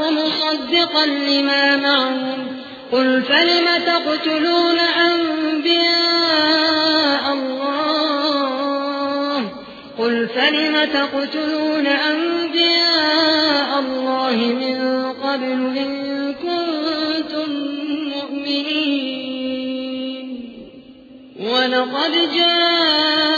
مصدقا لما معهم. قل فلم تقتلون أنبياء الله؟ قل فلم تقتلون أنبياء الله من قبل إن كنتم مؤمنين؟ ولقد موسى